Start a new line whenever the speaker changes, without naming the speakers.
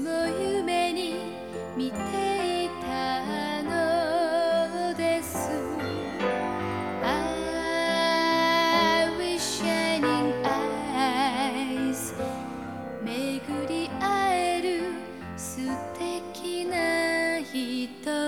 も夢に見ていたのです。I wish shining eyes 巡り会える素敵な人。